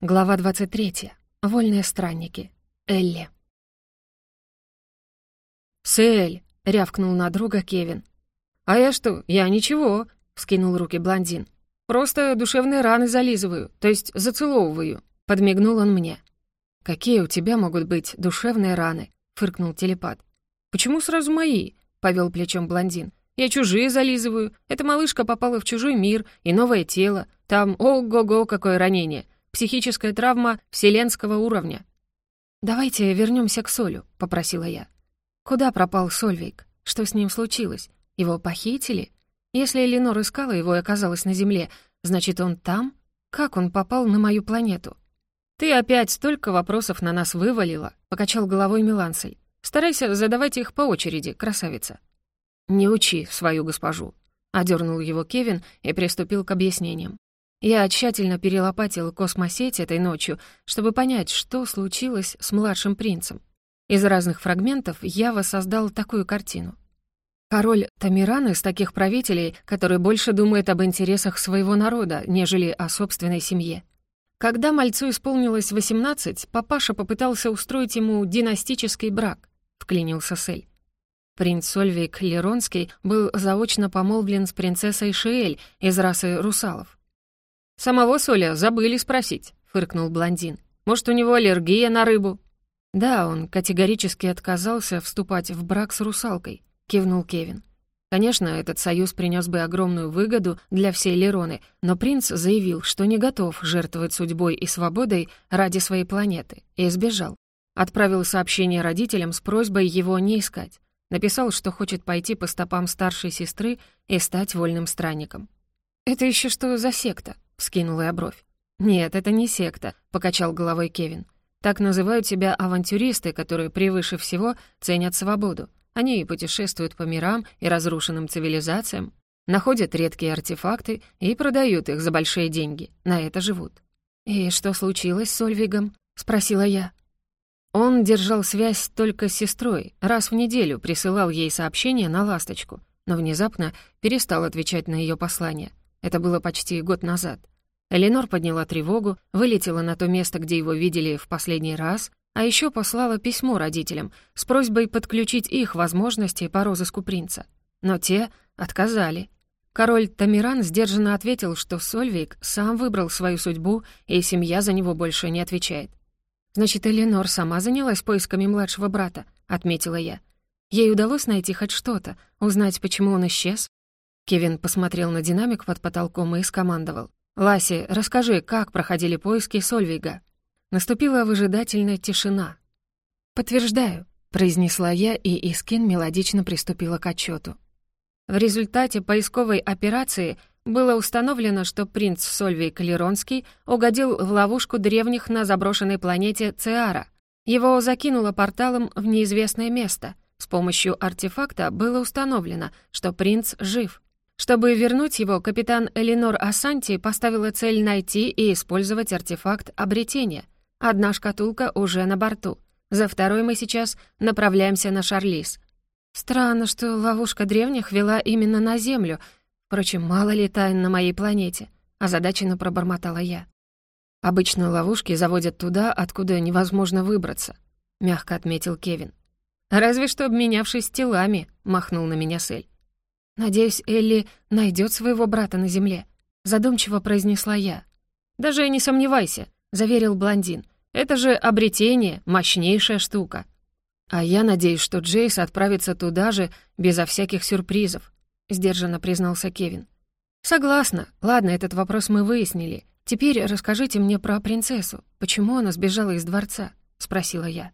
Глава 23. Вольные странники. Элли. «Сэль!» — рявкнул на друга Кевин. «А я что? Я ничего!» — вскинул руки блондин. «Просто душевные раны зализываю, то есть зацеловываю», — подмигнул он мне. «Какие у тебя могут быть душевные раны?» — фыркнул телепат. «Почему сразу мои?» — повел плечом блондин. «Я чужие зализываю. Эта малышка попала в чужой мир и новое тело. Там, ого-го, какое ранение!» Психическая травма вселенского уровня. «Давайте вернемся к Солю», — попросила я. «Куда пропал Сольвейк? Что с ним случилось? Его похитили? Если Эленор искала его и оказалась на Земле, значит, он там? Как он попал на мою планету?» «Ты опять столько вопросов на нас вывалила», — покачал головой Милансой. «Старайся задавать их по очереди, красавица». «Не учи свою госпожу», — одернул его Кевин и приступил к объяснениям. Я тщательно перелопатил космосеть этой ночью, чтобы понять, что случилось с младшим принцем. Из разных фрагментов я воссоздал такую картину. Король Тамиран из таких правителей, который больше думает об интересах своего народа, нежели о собственной семье. Когда мальцу исполнилось 18, папаша попытался устроить ему династический брак, вклинился Сель. Принц Сольвик Леронский был заочно помолвлен с принцессой Шиэль из расы русалов. «Самого Соля забыли спросить», — фыркнул блондин. «Может, у него аллергия на рыбу?» «Да, он категорически отказался вступать в брак с русалкой», — кивнул Кевин. Конечно, этот союз принес бы огромную выгоду для всей Лероны, но принц заявил, что не готов жертвовать судьбой и свободой ради своей планеты, и сбежал. Отправил сообщение родителям с просьбой его не искать. Написал, что хочет пойти по стопам старшей сестры и стать вольным странником. «Это еще что за секта?» Вскинула я бровь. «Нет, это не секта», — покачал головой Кевин. «Так называют себя авантюристы, которые превыше всего ценят свободу. Они путешествуют по мирам и разрушенным цивилизациям, находят редкие артефакты и продают их за большие деньги. На это живут». «И что случилось с Ольвигом?» — спросила я. Он держал связь только с сестрой, раз в неделю присылал ей сообщения на «Ласточку», но внезапно перестал отвечать на ее послания. Это было почти год назад. Эленор подняла тревогу, вылетела на то место, где его видели в последний раз, а еще послала письмо родителям с просьбой подключить их возможности по розыску принца. Но те отказали. Король Тамиран сдержанно ответил, что Сольвик сам выбрал свою судьбу, и семья за него больше не отвечает. «Значит, Эленор сама занялась поисками младшего брата», — отметила я. Ей удалось найти хоть что-то, узнать, почему он исчез? Кевин посмотрел на динамик под потолком и скомандовал. «Ласи, расскажи, как проходили поиски Сольвига?» Наступила выжидательная тишина. «Подтверждаю», — произнесла я, и Искин мелодично приступила к отчету. В результате поисковой операции было установлено, что принц Сольвей Калеронский угодил в ловушку древних на заброшенной планете Циара. Его закинуло порталом в неизвестное место. С помощью артефакта было установлено, что принц жив. Чтобы вернуть его, капитан Элинор Асанти поставила цель найти и использовать артефакт обретения. Одна шкатулка уже на борту. За второй мы сейчас направляемся на Шарлиз. Странно, что ловушка древних вела именно на Землю. Впрочем, мало ли тайн на моей планете. Озадаченно пробормотала я. Обычно ловушки заводят туда, откуда невозможно выбраться, мягко отметил Кевин. «Разве что обменявшись телами», — махнул на меня Сель. «Надеюсь, Элли найдет своего брата на земле», — задумчиво произнесла я. «Даже не сомневайся», — заверил блондин. «Это же обретение, мощнейшая штука». «А я надеюсь, что Джейс отправится туда же безо всяких сюрпризов», — сдержанно признался Кевин. «Согласна. Ладно, этот вопрос мы выяснили. Теперь расскажите мне про принцессу. Почему она сбежала из дворца?» — спросила я.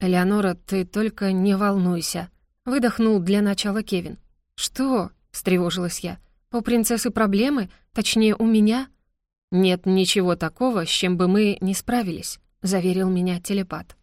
«Элеонора, ты только не волнуйся», — выдохнул для начала Кевин. «Что?» — встревожилась я. «У принцессы проблемы? Точнее, у меня?» «Нет ничего такого, с чем бы мы не справились», — заверил меня телепат.